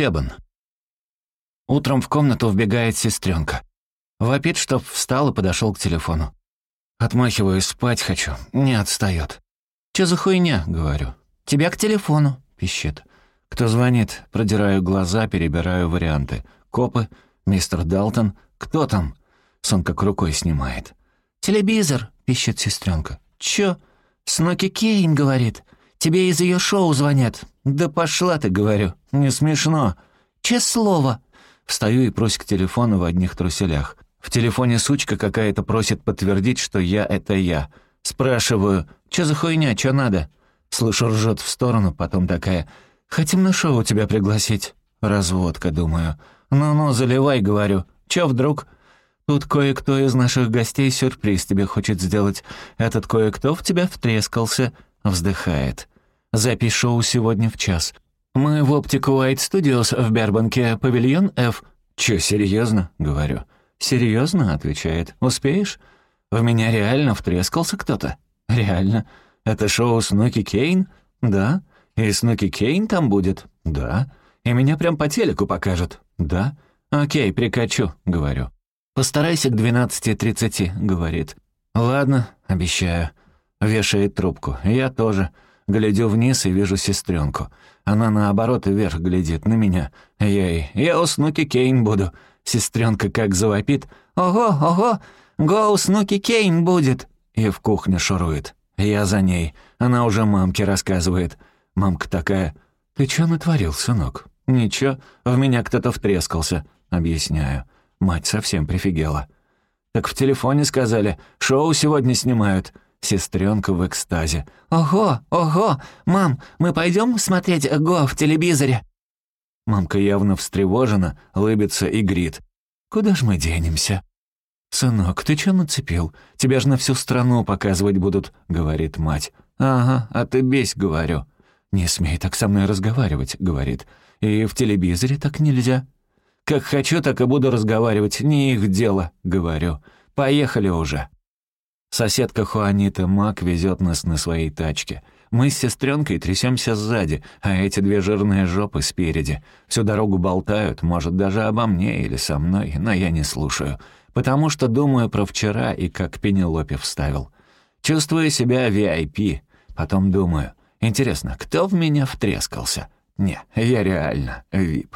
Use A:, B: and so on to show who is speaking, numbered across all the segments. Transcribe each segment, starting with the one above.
A: Себан. Утром в комнату вбегает сестренка. Вопит, чтоб встал и подошел к телефону. Отмахиваюсь, спать хочу. Не отстает. «Чё за хуйня?» — говорю. «Тебя к телефону», — пищит. «Кто звонит?» Продираю глаза, перебираю варианты. «Копы? Мистер Далтон? Кто там?» Сон как рукой снимает. «Телевизор», — пищит сестренка. «Чё?» «Сноки Кейн», — говорит. «Тебе из ее шоу звонят». «Да пошла ты», — говорю. «Не смешно». «Честное слово». Встаю и просю к телефону в одних труселях. В телефоне сучка какая-то просит подтвердить, что я — это я. Спрашиваю, «Чё за хуйня, чё надо?» Слышу, ржет в сторону, потом такая, «Хотим на шоу тебя пригласить». Разводка, думаю. «Ну-ну, заливай», — говорю. «Чё вдруг?» Тут кое-кто из наших гостей сюрприз тебе хочет сделать. Этот кое-кто в тебя втрескался. Вздыхает. Запись шоу сегодня в час. Мы в Оптику White Studios в Бербанке, павильон F. Чё, серьезно? Говорю. Серьезно? Отвечает. Успеешь? В меня реально втрескался кто-то. Реально. Это шоу Снуки Кейн? Да. И Снуки Кейн там будет? Да. И меня прям по телеку покажут? Да. Окей, прикачу, говорю. «Постарайся к 12.30», — говорит. «Ладно, обещаю». Вешает трубку. Я тоже. Глядю вниз и вижу сестренку. Она наоборот вверх глядит на меня. Ей «Я у Снуки Кейн буду». Сестренка как завопит. «Ого, ого, го у Снуки Кейн будет». И в кухне шурует. Я за ней. Она уже мамке рассказывает. Мамка такая «Ты чё натворил, сынок?» «Ничего, в меня кто-то втрескался». Объясняю. Мать совсем прифигела. «Так в телефоне сказали, шоу сегодня снимают». Сестренка в экстазе. «Ого, ого! Мам, мы пойдем смотреть Го в телевизоре?» Мамка явно встревожена, лыбится и грит. «Куда ж мы денемся?» «Сынок, ты чё нацепил? Тебя ж на всю страну показывать будут», — говорит мать. «Ага, а ты бесь», — говорю. «Не смей так со мной разговаривать», — говорит. «И в телевизоре так нельзя». Как хочу, так и буду разговаривать, не их дело, говорю. Поехали уже. Соседка Хуанита Мак везет нас на своей тачке. Мы с сестренкой трясемся сзади, а эти две жирные жопы спереди. Всю дорогу болтают, может, даже обо мне или со мной, но я не слушаю, потому что думаю про вчера и как Пенелопе вставил. Чувствую себя VIP. Потом думаю, интересно, кто в меня втрескался? Не, я реально VIP.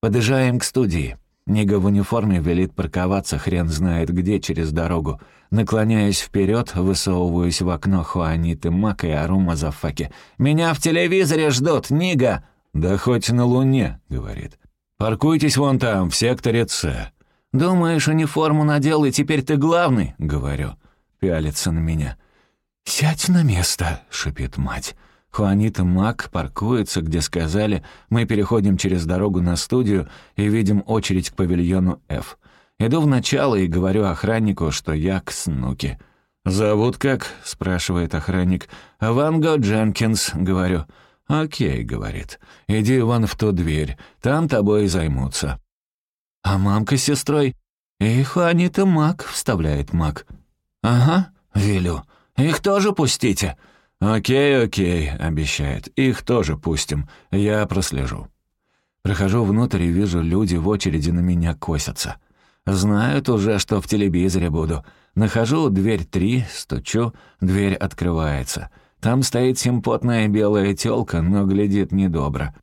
A: Подъезжаем к студии. Нига в униформе велит парковаться хрен знает где через дорогу. Наклоняясь вперед, высовываюсь в окно Хуаниты Мак и ору Мазафаки. «Меня в телевизоре ждут, Нига!» «Да хоть на Луне», — говорит. «Паркуйтесь вон там, в секторе С». «Думаешь, униформу надел, и теперь ты главный?» — говорю. Пялится на меня. «Сядь на место», — шипит мать. Хуанита Мак паркуется, где сказали, мы переходим через дорогу на студию и видим очередь к павильону F. Иду в начало и говорю охраннику, что я к Снуке. «Зовут как?» — спрашивает охранник. «Ванго Дженкинс», — говорю. «Окей», — говорит. «Иди вон в ту дверь, там тобой займутся». «А мамка с сестрой?» «И Хуанита Мак», — вставляет Мак. «Ага», — велю. «Их тоже пустите». «Окей, окей», — обещает. «Их тоже пустим. Я прослежу». Прохожу внутрь и вижу, люди в очереди на меня косятся. Знают уже, что в телевизоре буду. Нахожу дверь три, стучу, дверь открывается. Там стоит симпотная белая тёлка, но глядит недобро.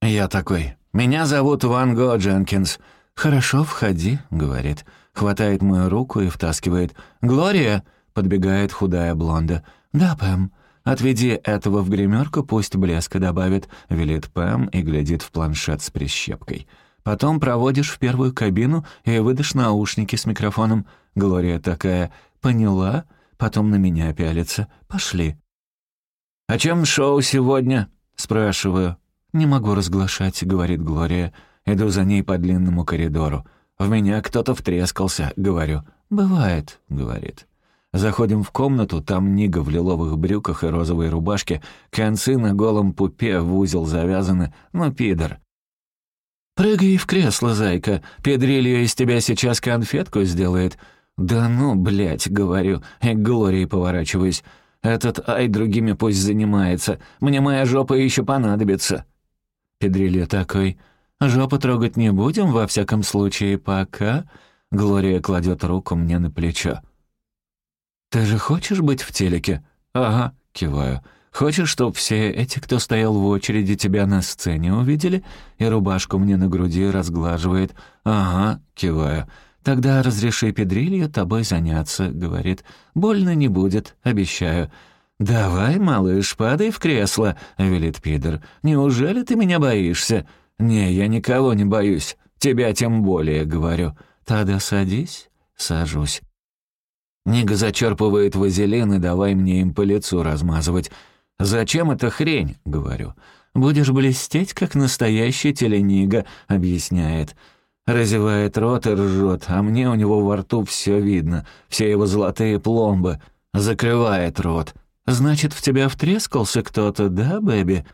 A: Я такой, «Меня зовут Ван Го Дженкинс». «Хорошо, входи», — говорит. Хватает мою руку и втаскивает. «Глория!» — подбегает худая блонда. «Да, Пэм. Отведи этого в гримерку, пусть блеска добавит», — велит Пэм и глядит в планшет с прищепкой. «Потом проводишь в первую кабину и выдашь наушники с микрофоном». Глория такая «Поняла?» Потом на меня пялится. «Пошли». «О чем шоу сегодня?» — спрашиваю. «Не могу разглашать», — говорит Глория. Иду за ней по длинному коридору. «В меня кто-то втрескался», — говорю. «Бывает», — говорит. Заходим в комнату, там Нига в лиловых брюках и розовой рубашке, концы на голом пупе в узел завязаны, ну, пидор. «Прыгай в кресло, зайка, Педрильо из тебя сейчас конфетку сделает». «Да ну, блядь», — говорю, и к Глории поворачиваюсь. «Этот ай другими пусть занимается, мне моя жопа еще понадобится». Педрилья такой. «Жопу трогать не будем, во всяком случае, пока...» Глория кладет руку мне на плечо. «Ты же хочешь быть в телеке?» «Ага», — киваю. «Хочешь, чтоб все эти, кто стоял в очереди, тебя на сцене увидели?» И рубашку мне на груди разглаживает. «Ага», — киваю. «Тогда разреши педрилью тобой заняться», — говорит. «Больно не будет, обещаю». «Давай, малыш, падай в кресло», — велит Пидор. «Неужели ты меня боишься?» «Не, я никого не боюсь. Тебя тем более, говорю». «Тогда садись». Сажусь. Нига зачерпывает вазелин и давай мне им по лицу размазывать. «Зачем эта хрень?» — говорю. «Будешь блестеть, как настоящий теленига», — объясняет. Разевает рот и ржет, а мне у него во рту все видно, все его золотые пломбы. Закрывает рот. «Значит, в тебя втрескался кто-то, да, Бэби?»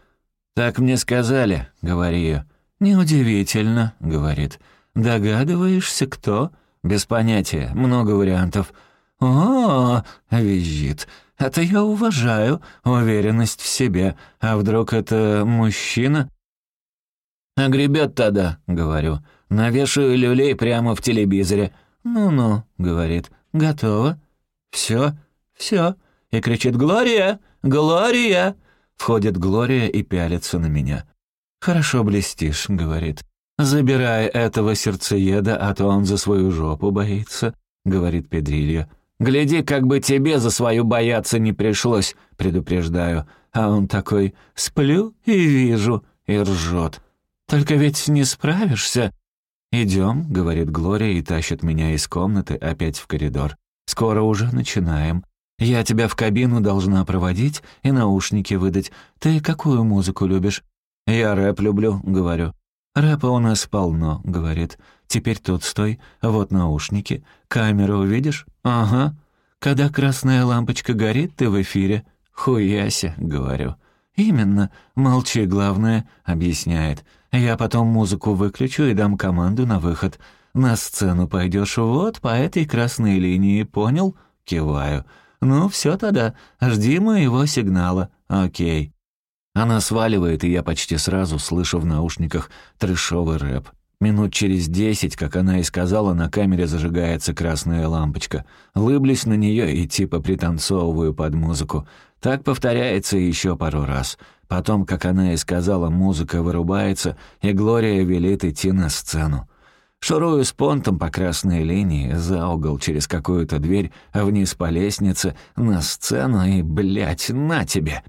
A: «Так мне сказали», — говорю. «Неудивительно», — говорит. «Догадываешься, кто?» «Без понятия, много вариантов». «О, — визжит, — это я уважаю, уверенность в себе. А вдруг это мужчина?» «Огребет тогда», — говорю. «Навешаю люлей прямо в телевизоре». «Ну-ну», — говорит. «Готово». «Все, все». И кричит «Глория! Глория!» Входит Глория и пялится на меня. «Хорошо блестишь», — говорит. «Забирай этого сердцееда, а то он за свою жопу боится», — говорит Педрилья. «Гляди, как бы тебе за свою бояться не пришлось», — предупреждаю. А он такой «сплю и вижу» и ржет. «Только ведь не справишься». «Идем», — говорит Глория и тащит меня из комнаты опять в коридор. «Скоро уже начинаем. Я тебя в кабину должна проводить и наушники выдать. Ты какую музыку любишь?» «Я рэп люблю», — говорю. «Рэпа у нас полно», — говорит. «Теперь тут стой, вот наушники. Камеру увидишь? Ага. Когда красная лампочка горит, ты в эфире. Хуяся», — говорю. «Именно. Молчи, главное», — объясняет. «Я потом музыку выключу и дам команду на выход. На сцену пойдешь вот по этой красной линии, понял?» Киваю. «Ну, все тогда. Жди моего сигнала. Окей». Она сваливает, и я почти сразу слышу в наушниках трешовый рэп. Минут через десять, как она и сказала, на камере зажигается красная лампочка. Лыблюсь на нее и типа пританцовываю под музыку. Так повторяется еще пару раз. Потом, как она и сказала, музыка вырубается, и Глория велит идти на сцену. Шурую с понтом по красной линии, за угол через какую-то дверь, вниз по лестнице, на сцену и, блядь, на тебе.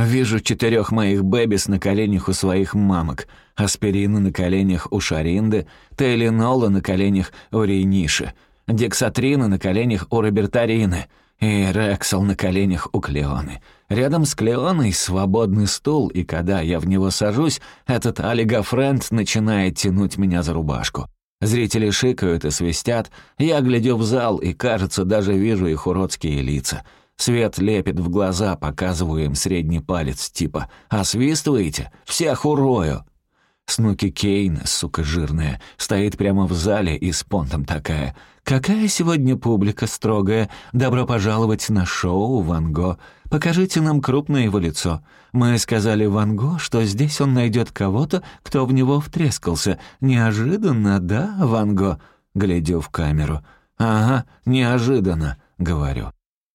A: Вижу четырех моих бэбис на коленях у своих мамок, аспирина на коленях у Шаринды, Тейлинола на коленях у Рейниши, Дексатрина на коленях у Робертарины и Рексел на коленях у Клеоны. Рядом с Клеоной свободный стул, и когда я в него сажусь, этот олигофренд начинает тянуть меня за рубашку. Зрители шикают и свистят, я глядю в зал и, кажется, даже вижу их уродские лица — Свет лепит в глаза, показываю им средний палец, типа «Освистываете? Всех урою!» Снуки Кейн, сука жирная, стоит прямо в зале и с понтом такая. «Какая сегодня публика строгая! Добро пожаловать на шоу Ван Го! Покажите нам крупное его лицо. Мы сказали Ван Го, что здесь он найдет кого-то, кто в него втрескался. Неожиданно, да, Ван Го?» Глядю в камеру. «Ага, неожиданно», — говорю.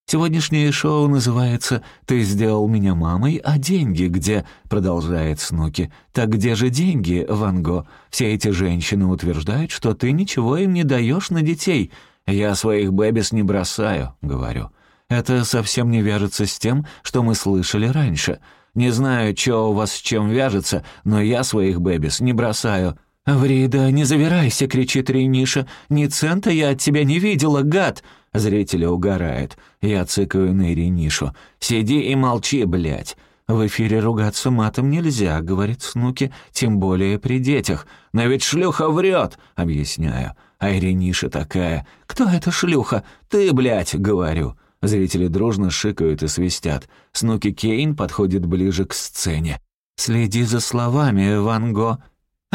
A: Сегодняшнее шоу называется «Ты сделал меня мамой, а деньги где?» — продолжает Снуки. «Так где же деньги, Ван Го? Все эти женщины утверждают, что ты ничего им не даешь на детей. Я своих бэбис не бросаю», — говорю. «Это совсем не вяжется с тем, что мы слышали раньше. Не знаю, что у вас с чем вяжется, но я своих бэбис не бросаю». «Врида, не завирайся!» — кричит Рейниша. «Ни цента я от тебя не видела, гад!» Зрители угорают. Я цыкаю на Иринишу. «Сиди и молчи, блядь!» «В эфире ругаться матом нельзя», — говорит Снуки, «тем более при детях». «Но ведь шлюха врет», — объясняю. А Ириниша такая, «Кто эта шлюха? Ты, блядь», — говорю. Зрители дружно шикают и свистят. Снуки Кейн подходит ближе к сцене. «Следи за словами, Ван Го.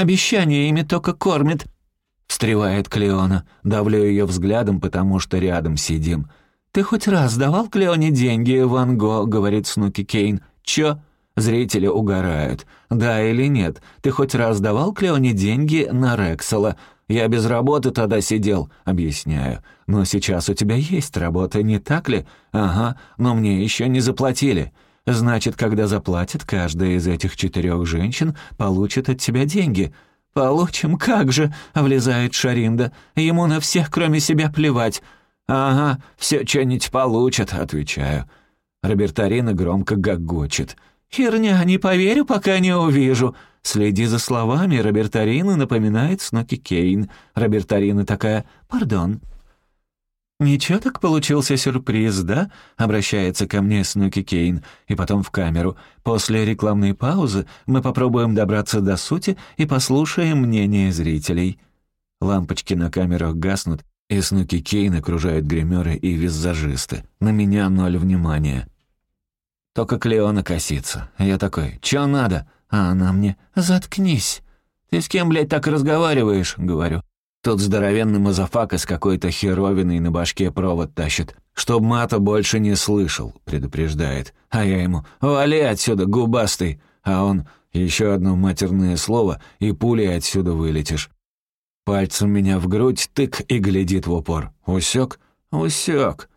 A: Обещание ими только кормит встревает Клеона. Давлю ее взглядом, потому что рядом сидим. «Ты хоть раз давал Клеоне деньги, Ван Го?» — говорит Снуки Кейн. «Чё?» Зрители угорают. Да или нет? Ты хоть раз давал Клеоне деньги на Рексела? Я без работы тогда сидел, объясняю. Но сейчас у тебя есть работа, не так ли? Ага, но мне еще не заплатили. Значит, когда заплатит, каждая из этих четырех женщин получит от тебя деньги. «Получим, как же!» — влезает Шаринда. «Ему на всех, кроме себя, плевать». «Ага, все что-нибудь получат», — отвечаю. Робертарина громко гогочет. «Херня, не поверю, пока не увижу». Следи за словами, Робертарина напоминает Сноки Кейн. Робертарина такая «Пардон». «Ничего так получился сюрприз, да?» — обращается ко мне Снуки Кейн, и потом в камеру. «После рекламной паузы мы попробуем добраться до сути и послушаем мнение зрителей». Лампочки на камерах гаснут, и Снуки Кейн окружают гримеры и визажисты. На меня ноль внимания. Только Клеона косится. Я такой «Чё надо?» А она мне «Заткнись». «Ты с кем, блядь, так разговариваешь?» — говорю. Тот здоровенный мазафака с какой-то херовиной на башке провод тащит. «Чтоб мата больше не слышал», — предупреждает. А я ему «Вали отсюда, губастый!» А он «Еще одно матерное слово, и пулей отсюда вылетишь». Пальцем меня в грудь тык и глядит в упор. «Усек?» «Усек».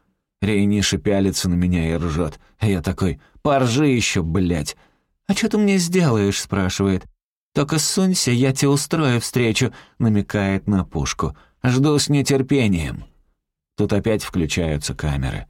A: Рейниша пялится на меня и ржет. Я такой «Поржи еще, блядь!» «А что ты мне сделаешь?» — спрашивает. «Только сунься, я тебе устрою встречу», — намекает на пушку. «Жду с нетерпением». Тут опять включаются камеры.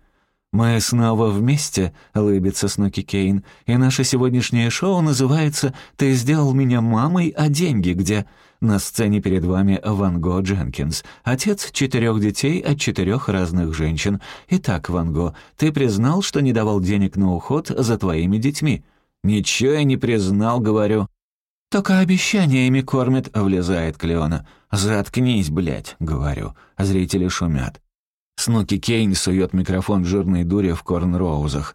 A: «Мы снова вместе», — улыбится Снуки Кейн, «и наше сегодняшнее шоу называется «Ты сделал меня мамой, а деньги где?» На сцене перед вами Ван Го Дженкинс, отец четырех детей от четырех разных женщин. Итак, Ван Го, ты признал, что не давал денег на уход за твоими детьми?» «Ничего я не признал, говорю». «Только обещаниями кормят», — влезает Клеона. «Заткнись, блядь», — говорю. Зрители шумят. Снуки Кейн сует микрофон жирной дуре в корнроузах.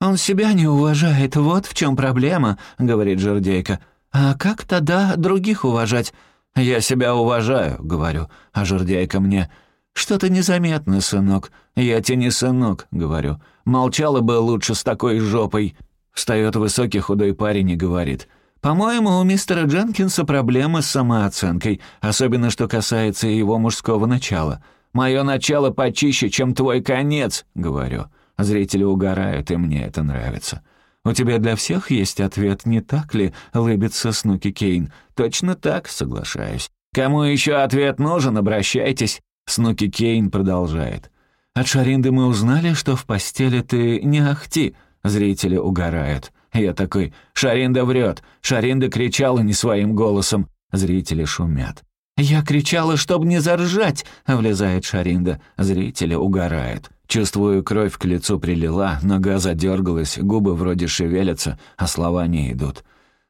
A: «Он себя не уважает, вот в чем проблема», — говорит жердейка. «А как тогда других уважать?» «Я себя уважаю», — говорю. А жердяйка мне... «Что-то незаметно, сынок». «Я тебе не сынок», — говорю. «Молчала бы лучше с такой жопой». Встает высокий худой парень и говорит — по-моему, у мистера Дженкинса проблемы с самооценкой, особенно что касается его мужского начала. «Мое начало почище, чем твой конец», — говорю. Зрители угорают, и мне это нравится. «У тебя для всех есть ответ, не так ли?» — лыбится Снуки Кейн. «Точно так, соглашаюсь. Кому еще ответ нужен, обращайтесь». Снуки Кейн продолжает. «От Шаринды мы узнали, что в постели ты не ахти». Зрители угорают. Я такой «Шаринда врет! Шаринда кричала не своим голосом!» Зрители шумят. «Я кричала, чтоб не заржать!» — влезает Шаринда. Зрители угорают. Чувствую, кровь к лицу прилила, нога задергалась, губы вроде шевелятся, а слова не идут.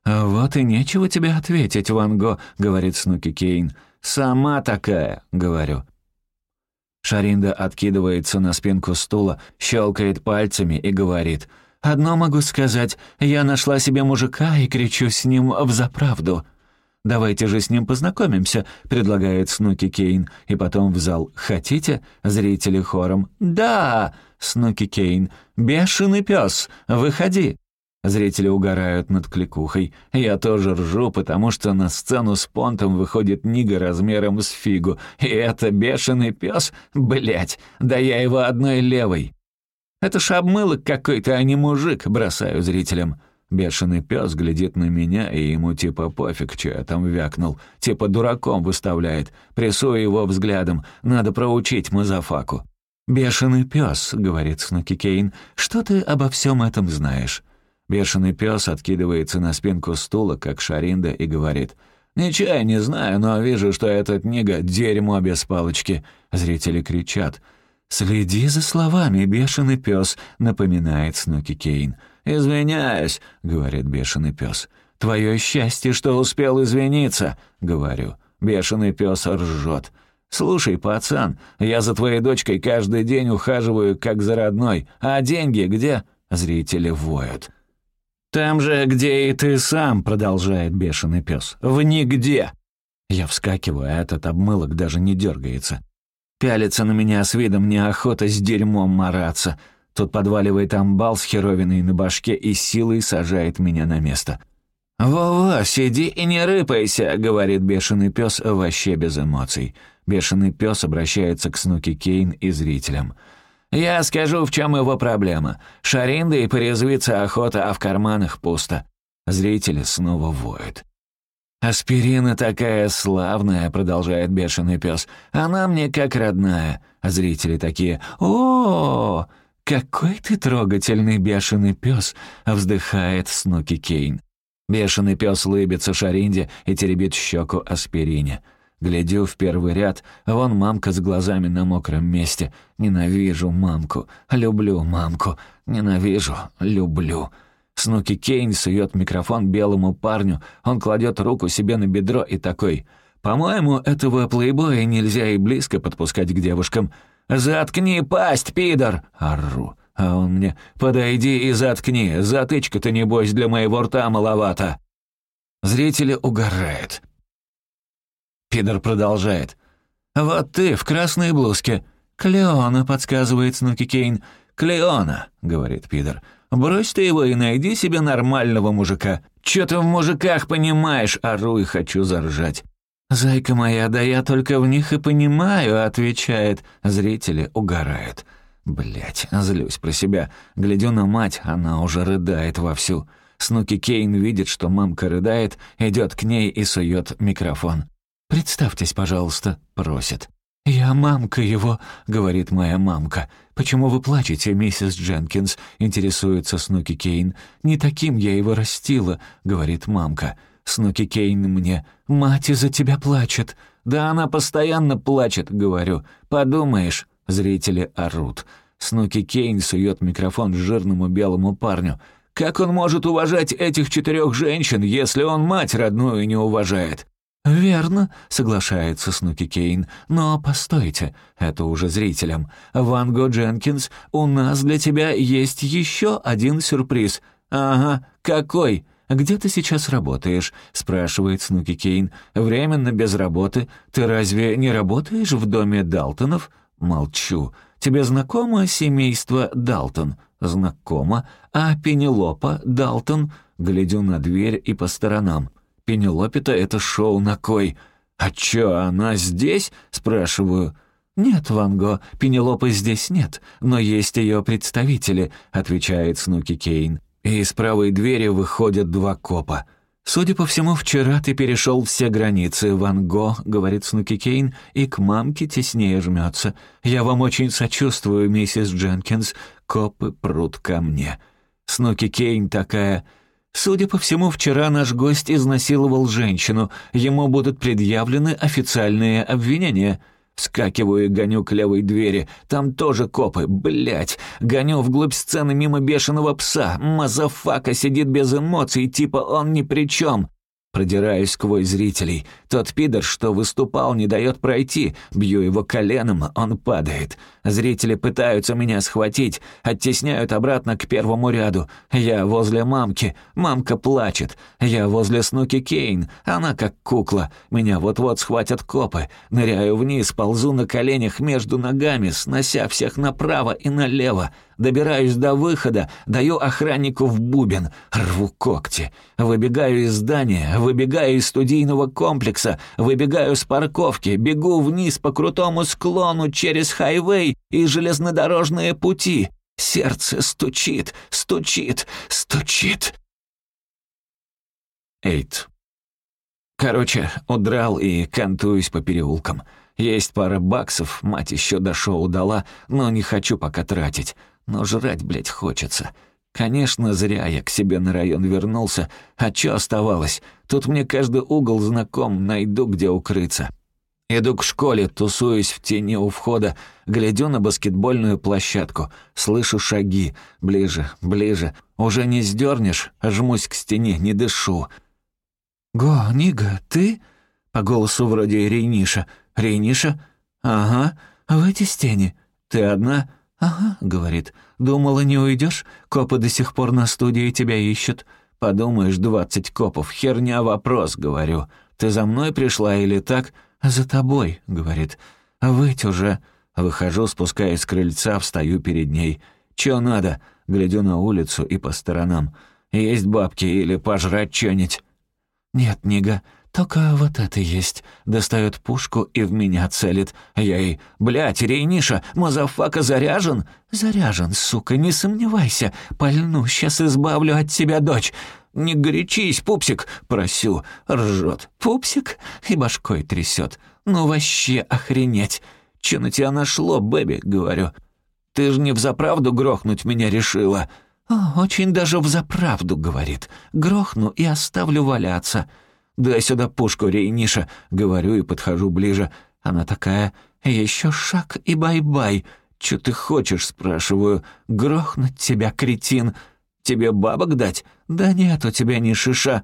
A: «А «Вот и нечего тебе ответить, Ван Го», — говорит Снуки Кейн. «Сама такая», — говорю. Шаринда откидывается на спинку стула, щелкает пальцами и говорит — Одно могу сказать, я нашла себе мужика и кричу с ним в заправду. «Давайте же с ним познакомимся», — предлагает Снуки Кейн. И потом в зал «Хотите?» Зрители хором «Да!» Снуки Кейн «Бешеный пес, выходи!» Зрители угорают над кликухой. Я тоже ржу, потому что на сцену с понтом выходит Нига размером с фигу. И это бешеный пес, блять, да я его одной левой. «Это ж обмылок какой-то, а не мужик», — бросаю зрителям. Бешеный пес глядит на меня, и ему типа пофиг, что я там вякнул. Типа дураком выставляет. Прессую его взглядом. Надо проучить Мазафаку. «Бешеный пес», — говорит Снуки Кейн, — «что ты обо всем этом знаешь?» Бешеный пес откидывается на спинку стула, как шаринда, и говорит — «Ничего я не знаю, но вижу, что этот книга — дерьмо без палочки». Зрители кричат. «Следи за словами, бешеный пес», — напоминает Снуки Кейн. «Извиняюсь», — говорит бешеный пес. «Твое счастье, что успел извиниться», — говорю. Бешеный пес ржет. «Слушай, пацан, я за твоей дочкой каждый день ухаживаю, как за родной. А деньги где?» Зрители воют. «Там же, где и ты сам», — продолжает бешеный пес. «В нигде». Я вскакиваю, а этот обмылок даже не дергается. Пялится на меня с видом неохота с дерьмом мараться. Тут подваливает амбал с херовиной на башке и силой сажает меня на место. «Во-во, сиди и не рыпайся», — говорит бешеный пес вообще без эмоций. Бешеный пес обращается к Снуки Кейн и зрителям. «Я скажу, в чем его проблема. Шаринда и порезвиться охота, а в карманах пусто». Зрители снова воют. «Аспирина такая славная», — продолжает бешеный пес. «Она мне как родная». Зрители такие «О, -о, -о какой ты трогательный бешеный пес», — вздыхает Снуки Кейн. Бешеный пес лыбится Шаринде и теребит щеку Аспирине. Глядю в первый ряд, вон мамка с глазами на мокром месте. Ненавижу мамку, люблю мамку, ненавижу, люблю. Снуки Кейн сует микрофон белому парню, он кладет руку себе на бедро и такой... «По-моему, этого плейбоя нельзя и близко подпускать к девушкам. Заткни пасть, пидор!» Ору. А он мне «Подойди и заткни, затычка-то, небось, для моего рта маловато». Зрители угорают. Пидор продолжает. «Вот ты в красной блузке». «Клеона», — подсказывает Снуки Кейн. «Клеона», — говорит Пидор. «Брось ты его и найди себе нормального мужика. Чё ты в мужиках понимаешь?» Ору и хочу заржать. «Зайка моя, да я только в них и понимаю», — отвечает. Зрители угорают. Блять, злюсь про себя. Глядю на мать, она уже рыдает вовсю. Снуки Кейн видит, что мамка рыдает, идет к ней и сует микрофон. «Представьтесь, пожалуйста», — просит. «Я мамка его», — говорит моя мамка. «Почему вы плачете, миссис Дженкинс?» — интересуется Снуки Кейн. «Не таким я его растила», — говорит мамка. Снуки Кейн мне. «Мать из-за тебя плачет». «Да она постоянно плачет», — говорю. «Подумаешь». Зрители орут. Снуки Кейн сует микрофон жирному белому парню. «Как он может уважать этих четырех женщин, если он мать родную не уважает?» «Верно», — соглашается Снуки Кейн. «Но постойте, это уже зрителям. Ван Го Дженкинс, у нас для тебя есть еще один сюрприз». «Ага, какой?» «Где ты сейчас работаешь?» — спрашивает Снуки Кейн. «Временно без работы. Ты разве не работаешь в доме Далтонов?» Молчу. «Тебе знакомо семейство Далтон?» «Знакомо. А Пенелопа Далтон?» Глядю на дверь и по сторонам. «Пенелопе-то это шоу на кой?» «А чё, она здесь?» — спрашиваю. «Нет, Ванго, Пенелопы здесь нет, но есть ее представители», — отвечает Снуки Кейн. И из правой двери выходят два копа — «Судя по всему, вчера ты перешел все границы, Ван Го», — говорит Снуки Кейн, и к мамке теснее жмется. «Я вам очень сочувствую, миссис Дженкинс. Копы прут ко мне». Снуки Кейн такая... «Судя по всему, вчера наш гость изнасиловал женщину. Ему будут предъявлены официальные обвинения». Вскакиваю и гоню к левой двери. Там тоже копы, блять. Гоню вглубь сцены мимо бешеного пса. Мазафака сидит без эмоций, типа он ни при чем. Продираюсь сквозь зрителей. Тот пидор, что выступал, не дает пройти. Бью его коленом, он падает. Зрители пытаются меня схватить, оттесняют обратно к первому ряду. Я возле мамки. Мамка плачет. Я возле Снуки Кейн. Она как кукла. Меня вот-вот схватят копы. Ныряю вниз, ползу на коленях между ногами, снося всех направо и налево. Добираюсь до выхода, даю охраннику в бубен, рву когти. Выбегаю из здания, выбегаю из студийного комплекса, выбегаю с парковки, бегу вниз по крутому склону через хайвей и железнодорожные пути. Сердце стучит, стучит, стучит. Эйт. Короче, удрал и кантуюсь по переулкам. Есть пара баксов, мать еще до шоу дала, но не хочу пока тратить но жрать, блядь, хочется. Конечно, зря я к себе на район вернулся, а чё оставалось? Тут мне каждый угол знаком, найду где укрыться. Иду к школе, тусуюсь в тени у входа, глядю на баскетбольную площадку, слышу шаги, ближе, ближе. Уже не сдернешь, жмусь к стене, не дышу. «Го, Нига, ты?» По голосу вроде Рейниша. «Рейниша?» «Ага, в эти стене. Ты одна?» «Ага», — говорит, — «думала, не уйдешь? Копы до сих пор на студии тебя ищут». «Подумаешь, двадцать копов, херня вопрос», — говорю. «Ты за мной пришла или так?» «За тобой», — говорит. «Выть уже». Выхожу, спускаясь с крыльца, встаю перед ней. Чё надо?» Глядю на улицу и по сторонам. «Есть бабки или пожрать чё-нибудь?»
B: «Нет, Нига, только вот это есть». Достает пушку и в меня целит. Я ей, «Блядь, Рейниша, мазафака заряжен?» «Заряжен, сука, не сомневайся. Пальну, сейчас избавлю от тебя дочь». «Не горячись, пупсик!» — просю. Ржет. «Пупсик?» И башкой трясет. «Ну вообще охренеть!» «Че на тебя нашло, Бэби?» — говорю. «Ты же не взаправду грохнуть меня решила!» «О, очень даже взаправду», — говорит. «Грохну и оставлю валяться». «Дай сюда пушку, Рейниша», — говорю и подхожу ближе. Она такая, «Еще шаг и bye-bye». «Чё ты хочешь?» — спрашиваю. «Грохнуть тебя, кретин». «Тебе бабок дать?» «Да нет, у тебя ни шиша».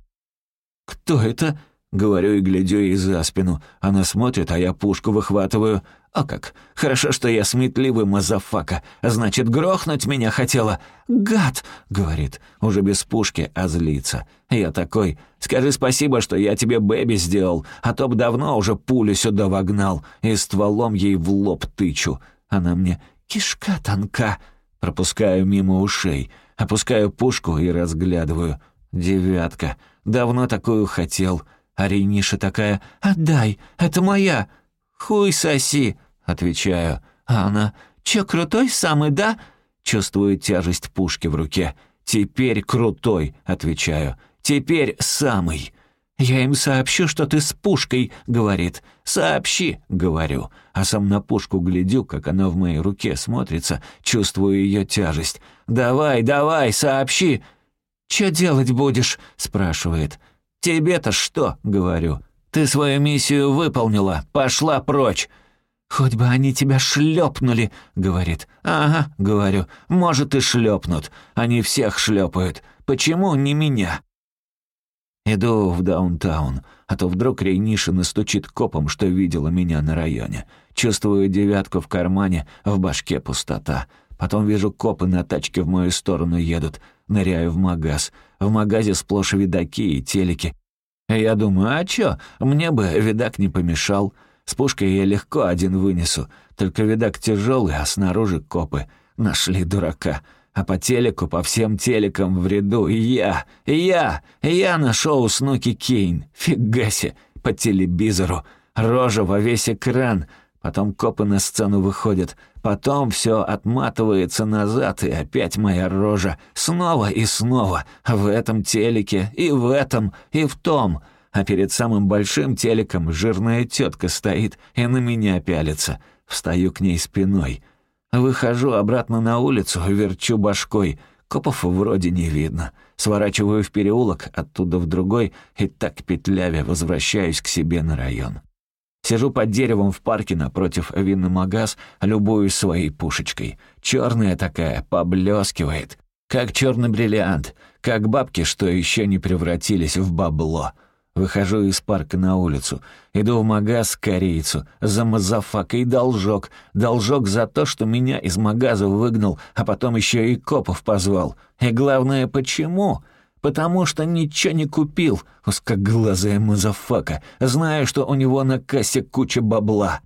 B: «Кто это?» Говорю и глядю ей за спину. Она смотрит, а я пушку выхватываю. «А как? Хорошо, что я сметливый мазафака. Значит, грохнуть меня хотела?» «Гад!» — говорит, уже без пушки, а злится. Я такой, «Скажи спасибо, что я тебе бэби сделал, а то б давно уже пулю сюда вогнал и стволом ей в лоб тычу». Она мне «Кишка тонка». Пропускаю мимо ушей, опускаю пушку и разглядываю. «Девятка. Давно такую хотел». А Рейниша такая «Отдай, это моя». «Хуй соси», Отвечаю. А она «Че, крутой самый, да?» Чувствую тяжесть пушки в руке. «Теперь крутой», — отвечаю. «Теперь самый». «Я им сообщу, что ты с пушкой», — говорит. «Сообщи», — говорю. А сам на пушку глядю, как она в моей руке смотрится, чувствую ее тяжесть. «Давай, давай, сообщи». «Че делать будешь?» — спрашивает. «Тебе-то что?» — говорю. «Ты свою миссию выполнила, пошла прочь». «Хоть бы они тебя шлепнули», — говорит. «Ага», — говорю, — «может и шлепнут. Они всех шлепают. Почему не меня?» Иду в даунтаун, а то вдруг Рейниша настучит копом, что видела меня на районе. Чувствую девятку в кармане, в башке пустота. Потом вижу копы на тачке в мою сторону едут. Ныряю в магаз. В магазе сплошь видаки и телеки. Я думаю, а чё, мне бы видак не помешал. С пушкой я легко один вынесу, только видак тяжелый, а снаружи копы. Нашли дурака. А по телеку, по всем телекам в ряду я, я, я на шоу Снуки Кейн. Фига себе, по телевизору. Рожа во весь экран. Потом копы на сцену выходят. Потом все отматывается назад, и опять моя рожа. Снова и снова. В этом телеке, и в этом, и в том — а перед самым большим телеком жирная тетка стоит и на меня пялится. Встаю к ней спиной. Выхожу обратно на улицу, верчу башкой. Копов вроде не видно. Сворачиваю в переулок, оттуда в другой, и так петлявя возвращаюсь к себе на район. Сижу под деревом в парке напротив винного магаза, любуюсь своей пушечкой. Черная такая, поблескивает. Как черный бриллиант, как бабки, что еще не превратились в бабло. Выхожу из парка на улицу. Иду в магаз к корейцу. За мазафакой должок. Должок за то, что меня из магаза выгнал, а потом еще и копов позвал. И главное, почему? Потому что ничего не купил. Узкоглазая мазафака. Знаю, что у него на кассе куча бабла.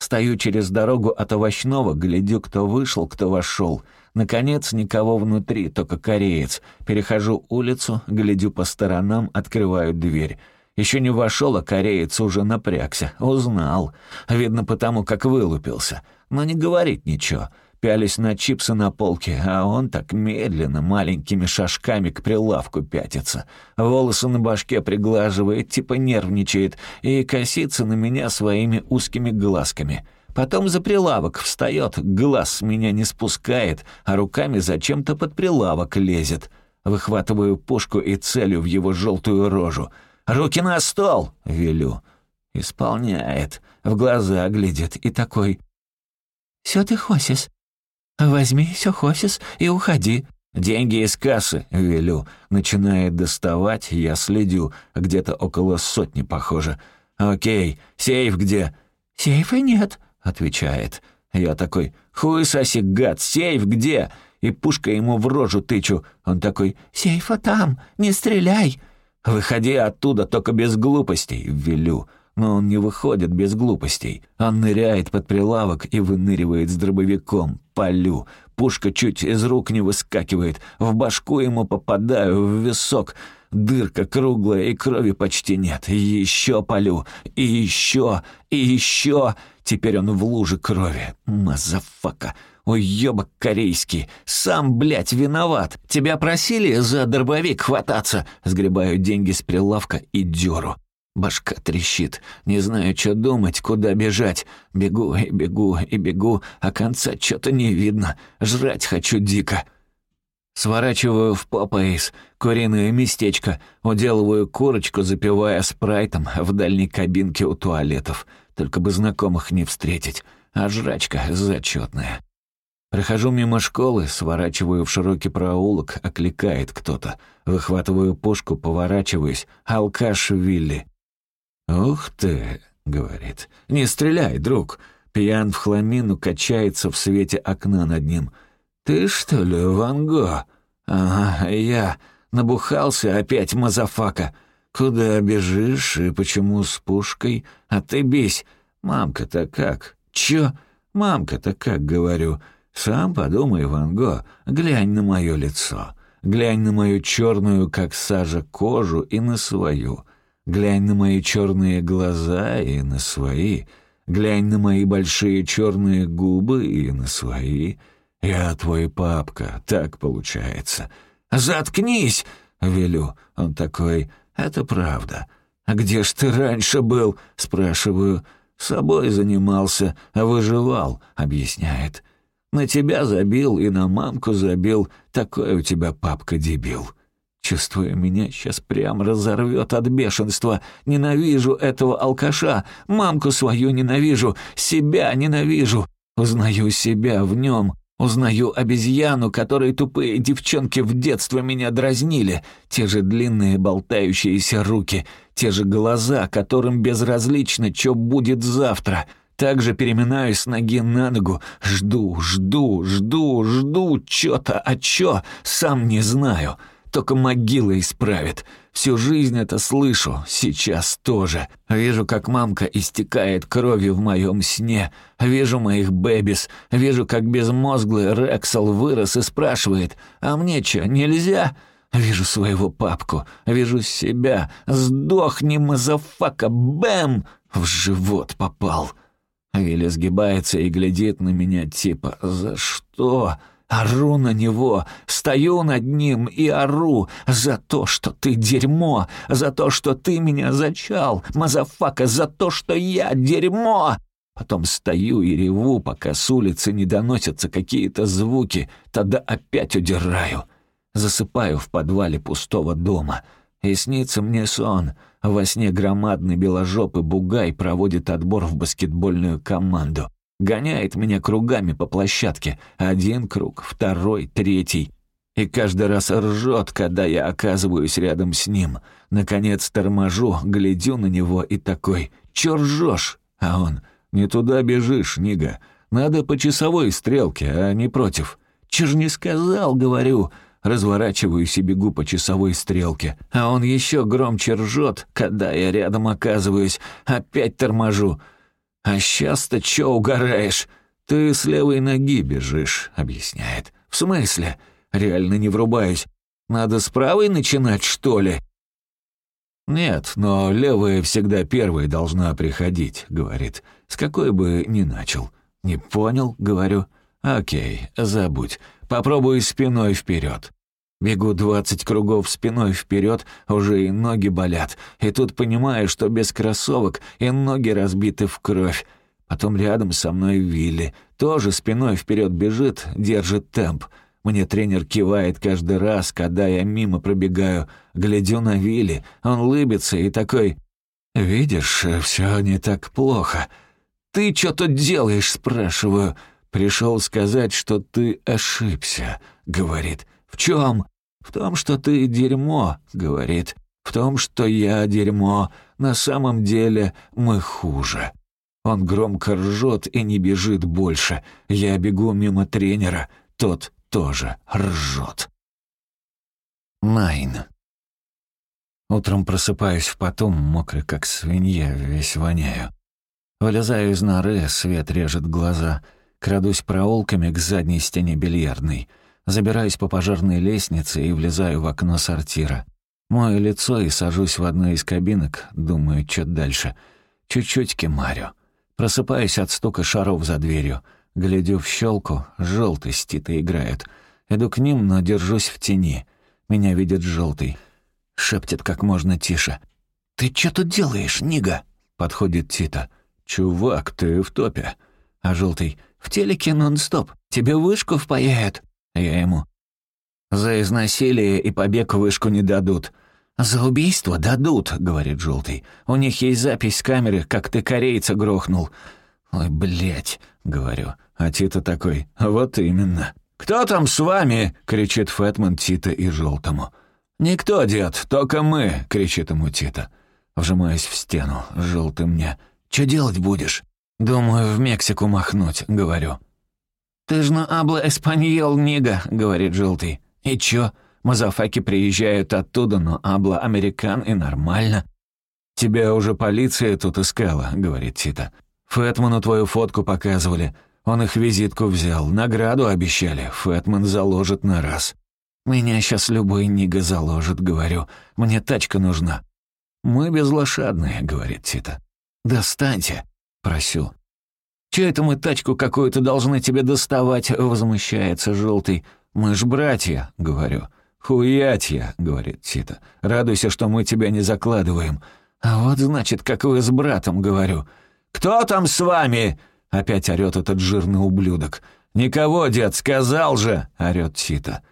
B: Стою через дорогу от овощного, глядю, кто вышел, кто вошел. Наконец, никого внутри, только кореец. Перехожу улицу, глядю по сторонам, открываю дверь. Еще не вошел, а кореец уже напрягся. Узнал. Видно потому, как вылупился. Но не говорит ничего. Пялись на чипсы на полке, а он так медленно, маленькими шажками к прилавку пятится. Волосы на башке приглаживает, типа нервничает, и косится на меня своими узкими глазками — Потом за прилавок встает, глаз меня не спускает, а руками зачем-то под прилавок лезет. Выхватываю пушку и целю в его желтую рожу. «Руки на стол!» — велю. Исполняет, в глаза глядит и такой. «Сё ты хосис? Возьми сё хосис и уходи». «Деньги из кассы», — велю. Начинает доставать, я следю. Где-то около сотни, похоже. «Окей, сейф где?» «Сейфа нет», отвечает. Я такой, хуй соси, гад, сейф где? И пушкой ему в рожу тычу. Он такой, сейфа там, не стреляй. Выходи оттуда, только без глупостей, велю. Но он не выходит без глупостей. Он ныряет под прилавок и выныривает с дробовиком. Полю. Пушка чуть из рук не выскакивает. В башку ему попадаю, в висок. Дырка круглая, и крови почти нет. И еще полю, и еще, и еще. Теперь он в луже крови. Мазафака. Уёбок корейский. Сам, блядь, виноват. Тебя просили за дробовик хвататься? Сгребаю деньги с прилавка и дёру. Башка трещит. Не знаю, что думать, куда бежать. Бегу и бегу и бегу, а конца что-то не видно. Жрать хочу дико. Сворачиваю в Popeyes, куриное местечко, уделываю курочку, запивая спрайтом в дальней кабинке у туалетов. Только бы знакомых не встретить, а жрачка зачетная. Прохожу мимо школы, сворачиваю в широкий проулок, окликает кто-то. Выхватываю пушку, поворачиваюсь. Алкаш Вилли. «Ух ты!» — говорит. «Не стреляй, друг!» Пьян в хламину качается в свете окна над ним. «Ты что ли, Ван Го?» «Ага, я. Набухался опять, мазафака. Куда бежишь и почему с пушкой? А ты бись. Мамка-то как? Чё? Мамка-то как, говорю. Сам подумай, Ван Го, глянь на мое лицо. Глянь на мою черную, как сажа, кожу и на свою. Глянь на мои черные глаза и на свои. Глянь на мои большие черные губы и на свои. Я твой папка, так получается. Заткнись, велю. Он такой, это правда. А где ж ты раньше был? Спрашиваю. Собой занимался, выживал, объясняет. На тебя забил и на мамку забил. Такой у тебя папка-дебил. Чувствую, меня сейчас прям разорвет от бешенства. Ненавижу этого алкаша, мамку свою ненавижу, себя ненавижу. Узнаю себя в нем, узнаю обезьяну, которой тупые девчонки в детстве меня дразнили. Те же длинные болтающиеся руки, те же глаза, которым безразлично, что будет завтра. Также переминаюсь с ноги на ногу, жду, жду, жду, жду, чё-то, а чё, сам не знаю». Только могила исправит. Всю жизнь это слышу, сейчас тоже. Вижу, как мамка истекает кровью в моем сне. Вижу моих babies. Вижу, как безмозглый Рексел вырос и спрашивает, «А мне чё, нельзя?» Вижу своего папку, вижу себя. «Сдохни, motherfucker! Бэм!» В живот попал. Вилли сгибается и глядит на меня типа «За что?» Ору на него, стою над ним и ору за то, что ты дерьмо, за то, что ты меня зачал, motherfucker, за то, что я дерьмо. Потом стою и реву, пока с улицы не доносятся какие-то звуки, тогда опять удираю. Засыпаю в подвале пустого дома. И снится мне сон. Во сне громадный беложопый бугай проводит отбор в баскетбольную команду. Гоняет меня кругами по площадке. Один круг, второй, третий. И каждый раз ржет, когда я оказываюсь рядом с ним. Наконец торможу, глядю на него и такой «Чё ржёшь?» А он «Не туда бежишь, Нига. Надо по часовой стрелке, а не против». «Чё ж не сказал?» — говорю. Разворачиваюсь и бегу по часовой стрелке. А он еще громче ржет, когда я рядом оказываюсь. Опять торможу. «А сейчас-то чё угораешь? Ты с левой ноги бежишь», — объясняет. «В смысле? Реально не врубаюсь. Надо с правой начинать, что ли?» «Нет, но левая всегда первой должна приходить», — говорит. «С какой бы ни начал». «Не понял», — говорю. «Окей, забудь. Попробуй спиной вперед. Бегу двадцать кругов спиной вперед, уже и ноги болят. И тут понимаю, что без кроссовок и ноги разбиты в кровь. Потом рядом со мной Вилли. Тоже спиной вперед бежит, держит темп. Мне тренер кивает каждый раз, когда я мимо пробегаю. Глядю на Вилли, он лыбится и такой... «Видишь, все не так плохо». «Ты что тут делаешь?» — спрашиваю. «Пришел сказать, что ты ошибся», — говорит. «В чем?» «В том, что ты дерьмо», — говорит. «В том, что я дерьмо. На самом деле мы хуже». Он громко ржет и не бежит больше. Я бегу мимо тренера. Тот тоже ржет. Найн. Утром просыпаюсь в потом, мокрый как свинья, весь воняю. Вылезаю из норы, свет режет глаза.
A: Крадусь проулками к задней стене бильярдной. Забираюсь по пожарной лестнице и влезаю в окно сортира. Мою лицо и сажусь в одну из кабинок, думаю, что дальше. Чуть-чуть кемарю. Просыпаюсь от стука шаров за дверью. Глядю в щелку, желтый с Титой играет. Иду к ним, но держусь в тени. Меня видит желтый. Шепчет как можно тише. «Ты что тут делаешь, Нига?» Подходит Тита. «Чувак, ты в топе». А желтый. «В телеке нон-стоп. Тебе вышку впаяют». Я ему. «За изнасилие и побег вышку не дадут». «За убийство дадут», — говорит желтый. «У них есть запись с камеры, как ты корейца грохнул». «Ой, блядь», — говорю. А Тита такой, «Вот именно». «Кто там с вами?» — кричит Фэтман Тита и желтому. «Никто, дед, только мы!» — кричит ему Тита. Вжимаюсь в стену, желтый мне. «Чё делать будешь?» «Думаю, в Мексику махнуть», — говорю. «Ты ж на абло эспаньол, нига», — говорит желтый. «И чё? Мазафаки приезжают оттуда, но абло американ и нормально». «Тебя уже полиция тут искала», — говорит Тита. «Фэтману твою фотку показывали. Он их визитку взял, награду обещали. Фэтман заложит на раз». «Меня сейчас любой нига заложит», — говорю. «Мне тачка нужна». «Мы безлошадные», — говорит Тита. «Достаньте», — просю. «Чё это мы тачку какую-то должны тебе доставать?» — возмущается желтый. «Мы ж братья», — говорю. «Хуятья», — говорит Тита. «Радуйся, что мы тебя не закладываем». «А вот значит, как вы с братом», — говорю. «Кто там с вами?» — опять орёт этот жирный ублюдок. «Никого, дед, сказал же!» — орёт Тита.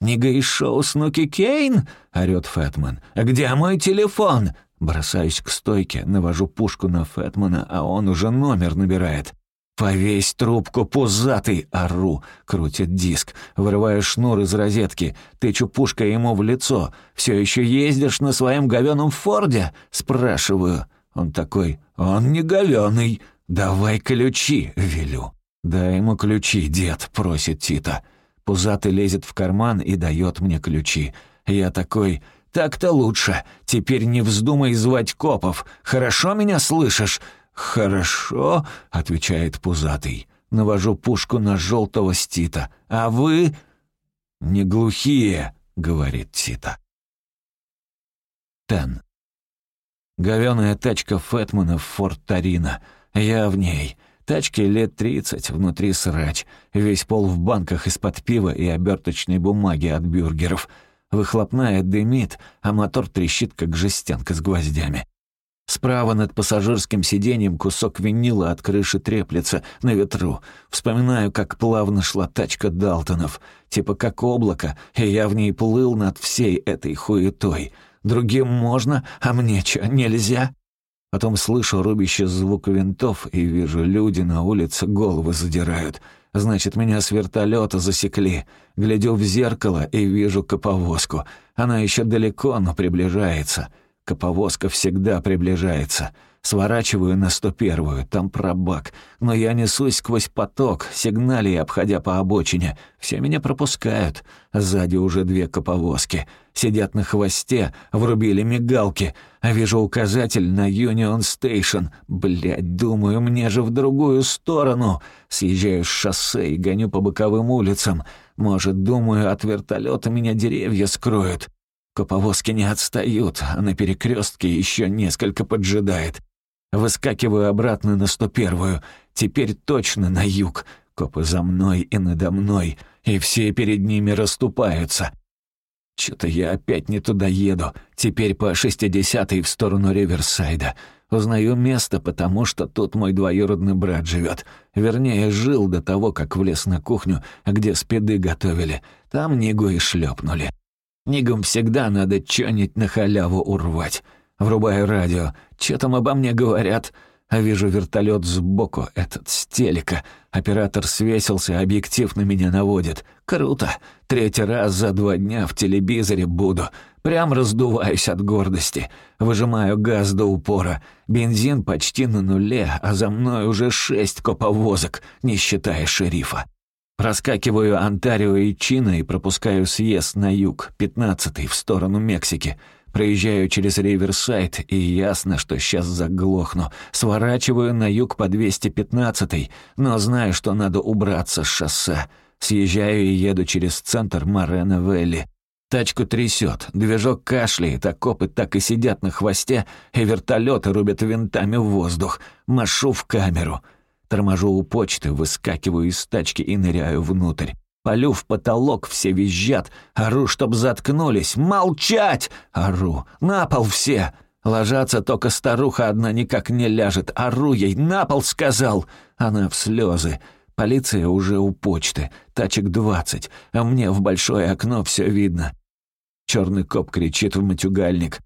A: «Не гайшоу Снуки Кейн?» — орёт Фэтман. «Где мой телефон?» Бросаюсь к стойке, навожу пушку на Фэтмана, а он уже номер набирает. «Повесь трубку, пузатый!» — ору. Крутит диск. Вырываю шнур из розетки. Тычу пушкой ему в лицо. «Все еще ездишь на своем говеном Форде?» — спрашиваю. Он такой. «Он не говеный. Давай ключи!» — велю. «Дай ему ключи, дед», — просит Тита. Пузатый лезет в карман и дает мне ключи. Я такой, так-то лучше. Теперь не вздумай звать копов. Хорошо меня слышишь? Хорошо, отвечает Пузатый. Навожу пушку на желтого Стита. А вы... Не глухие, говорит Тита. Тен. Говёная тачка Фэтмана в Форт Тарина. Я в ней. Тачке лет тридцать, внутри срач. Весь пол в банках из-под пива и оберточной бумаги от бюргеров. Выхлопная дымит, а мотор трещит, как жестянка с гвоздями. Справа над пассажирским сиденьем кусок винила от крыши треплется на ветру. Вспоминаю, как плавно шла тачка Далтонов. Типа как облако, и я в ней плыл над всей этой хуетой. Другим можно, а мне чё, нельзя? Потом слышу рубящий звук винтов и вижу, люди на улице головы задирают. Значит, меня с вертолета засекли. Глядю в зеркало и вижу коповозку. Она еще далеко, но приближается. Коповозка всегда приближается. Сворачиваю на 101-ю, там пробак. Но я несусь сквозь поток, сигнале обходя по обочине. Все меня пропускают. Сзади уже две коповозки. Сидят на хвосте, врубили мигалки. Вижу указатель на Юнион Стейшн. Блядь, думаю, мне же в другую сторону. Съезжаю с шоссе и гоню по боковым улицам. Может, думаю, от вертолета меня деревья скроют. Коповозки не отстают, а на перекрестке еще несколько поджидает. Выскакиваю обратно на 101-ю. Теперь точно на юг. Копы за мной и надо мной, и все перед ними расступаются. Чё-то я опять не туда еду. Теперь по 60-й в сторону Риверсайда. Узнаю место, потому что тут мой двоюродный брат живет. Вернее, жил до того, как влез на кухню, где спиды готовили. Там Нигу и шлепнули. Нигам всегда надо чё-нибудь на халяву урвать. Врубаю радио. Че там обо мне говорят? А вижу вертолет сбоку, этот с телека. Оператор свесился, объектив на меня наводит. Круто. Третий раз за два дня в телевизоре буду. Прям раздуваюсь от гордости. Выжимаю газ до упора. Бензин почти на нуле, а за мной уже шесть коповозок, не считая шерифа. Проскакиваю Онтарио и Чина и пропускаю съезд на юг, пятнадцатый, в сторону Мексики.
B: Проезжаю через Риверсайд, и ясно, что сейчас заглохну. Сворачиваю на юг по 215-й, но знаю, что надо убраться с шоссе. Съезжаю и еду через центр Морено-Велли. Тачку трясет, движок кашляет, а копы так и сидят на хвосте, и вертолеты рубят винтами в воздух. Машу в камеру. Торможу у почты, выскакиваю из тачки и ныряю внутрь. Полю в потолок, все визжат. Ору, чтоб заткнулись. «Молчать!» Ору. «На пол все!» Ложатся, только старуха одна никак не ляжет. Ору ей. «На пол!» сказал. Она в слезы. Полиция уже у почты. Тачек двадцать. А мне в большое окно все видно. Черный коп кричит в матюгальник.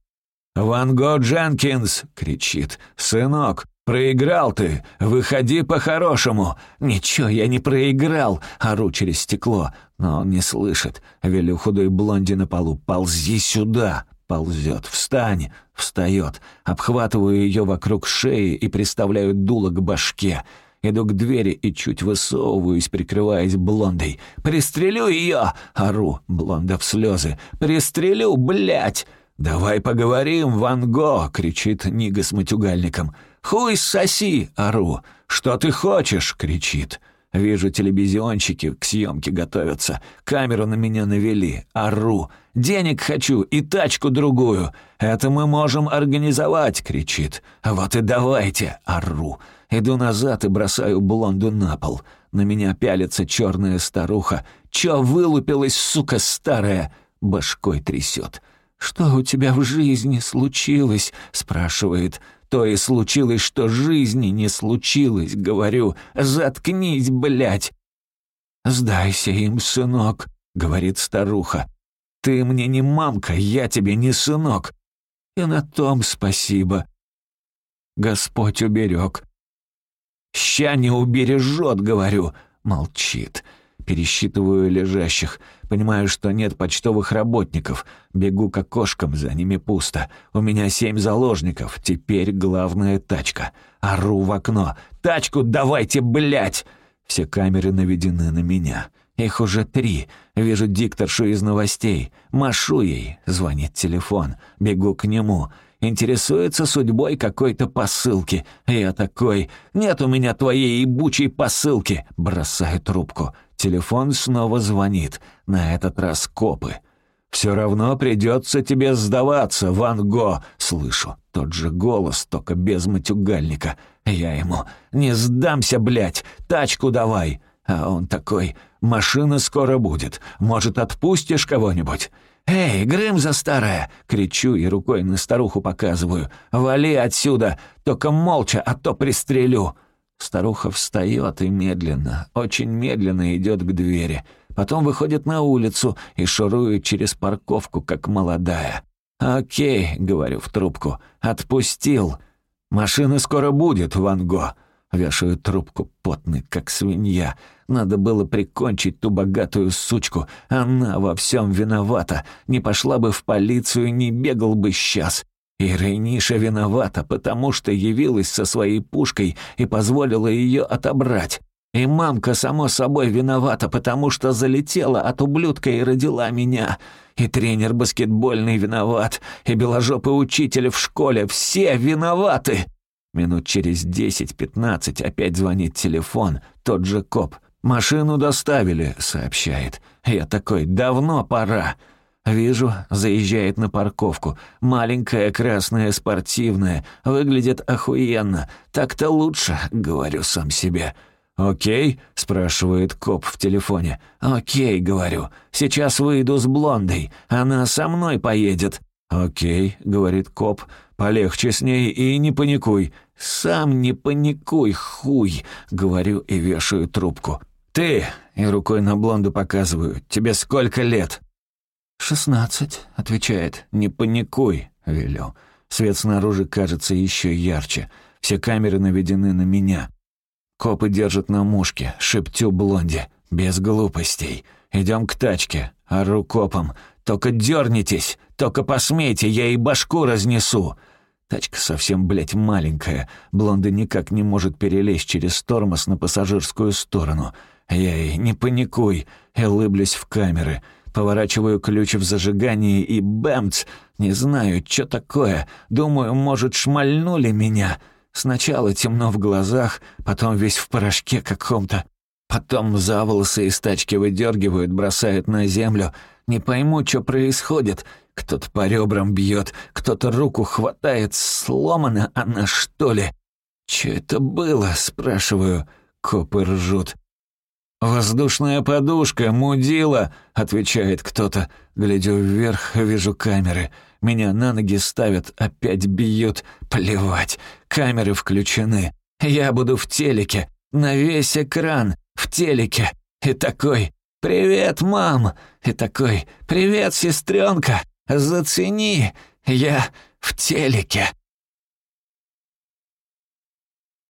B: «Ван Го Дженкинс!» — кричит. «Сынок, «Проиграл ты! Выходи по-хорошему!» «Ничего, я не проиграл!» Ору через стекло, но он не слышит. Велю худой блонди на полу. «Ползи сюда!» Ползет. «Встань!» Встает. Обхватываю ее вокруг шеи и приставляю дуло к башке. Иду к двери и чуть высовываюсь, прикрываясь блондой. «Пристрелю ее!» Ору. Блонда в слезы. «Пристрелю, блядь!» «Давай поговорим, Ван Го!» — кричит Нига с матюгальником. «Хуй соси!» — ору. «Что ты хочешь?» — кричит. Вижу, телевизионщики к съемке готовятся. Камеру на меня навели. Ору. «Денег хочу и тачку другую. Это мы можем организовать!» — кричит. «Вот и давайте!» — ору. Иду назад и бросаю блонду на пол. На меня пялится черная старуха. «Чё вылупилась, сука старая?» Башкой трясет. «Что у тебя в жизни случилось?» — спрашивает. То и случилось, что жизни не случилось, говорю. Заткнись, блядь!» «Сдайся им, сынок», — говорит старуха. «Ты мне не мамка, я тебе не сынок. И на том спасибо. Господь уберег». «Ща не убережет», — говорю. Молчит. Пересчитываю лежащих. Понимаю, что нет почтовых работников. Бегу к окошкам, за ними пусто. У меня семь заложников. Теперь главная тачка. Ору в окно. «Тачку давайте, блядь!» Все камеры наведены на меня. Их уже три. Вижу дикторшу из новостей. Машу ей. Звонит телефон. Бегу к нему. Интересуется судьбой какой-то посылки. Я такой, нет у меня твоей ебучей посылки. Бросаю трубку. Телефон снова звонит. На этот раз копы. «Все равно придется тебе сдаваться, Ван Го!» Слышу. Тот же голос, только без матюгальника. Я ему «Не сдамся, блядь! Тачку давай!» А он такой «Машина скоро будет. Может, отпустишь кого-нибудь?» «Эй, Грымза старая!» — кричу и рукой на старуху показываю. «Вали отсюда! Только молча, а то пристрелю!» Старуха встает и медленно, очень медленно идет к двери. Потом выходит на улицу и шурует через парковку, как молодая. «Окей», — говорю в трубку, — «отпустил». «Машина скоро будет, Ван Го». Вешаю трубку, потный, как свинья. Надо было прикончить ту богатую сучку. Она во всем виновата. Не пошла бы в полицию, не бегал бы сейчас. И Рейниша виновата, потому что явилась со своей пушкой и позволила ее отобрать. И мамка, само собой, виновата, потому что залетела от ублюдка и родила меня. И тренер баскетбольный виноват, и беложопый учитель в школе. Все виноваты!» Минут через десять-пятнадцать опять звонит телефон, тот же коп. «Машину доставили», — сообщает. «Я такой, давно пора». Вижу, заезжает на парковку. Маленькая, красная, спортивная. Выглядит охуенно. Так-то лучше, говорю сам себе. «Окей?» — спрашивает коп в телефоне. «Окей», — говорю. «Сейчас выйду с блондой. Она со мной поедет». «Окей», — говорит коп. «Полегче с ней и не паникуй». «Сам не паникуй, хуй», — говорю и вешаю трубку. «Ты!» — и рукой на блонду показываю. «Тебе сколько лет?» «Шестнадцать», — отвечает. «Не паникуй», — велю. Свет снаружи кажется еще ярче. Все камеры наведены на меня. Копы держат на мушке, шептю блонде. Без глупостей. Идем к тачке. Ору копом. «Только дернитесь! Только посмейте, я и башку разнесу!» Тачка совсем, блядь, маленькая. Блонда никак не может перелезть через тормоз на пассажирскую сторону. Я ей «не паникуй» и улыблюсь в камеры — Поворачиваю ключ в зажигании и бэмц. Не знаю, что такое. Думаю, может, шмальнули меня. Сначала темно в глазах, потом весь в порошке каком-то. Потом за волосы из тачки выдергивают, бросают на землю. Не пойму, что происходит. Кто-то по ребрам бьет, кто-то руку хватает. Сломана она, что ли? «Че это было?» — спрашиваю. Копы ржут. «Воздушная подушка, мудила!» — отвечает кто-то. Глядю вверх, вижу камеры. Меня на ноги ставят, опять бьют. Плевать, камеры включены. Я буду в телеке, на весь экран, в телеке. И такой «Привет, мам!» И такой «Привет, сестренка! Зацени! Я в телеке!»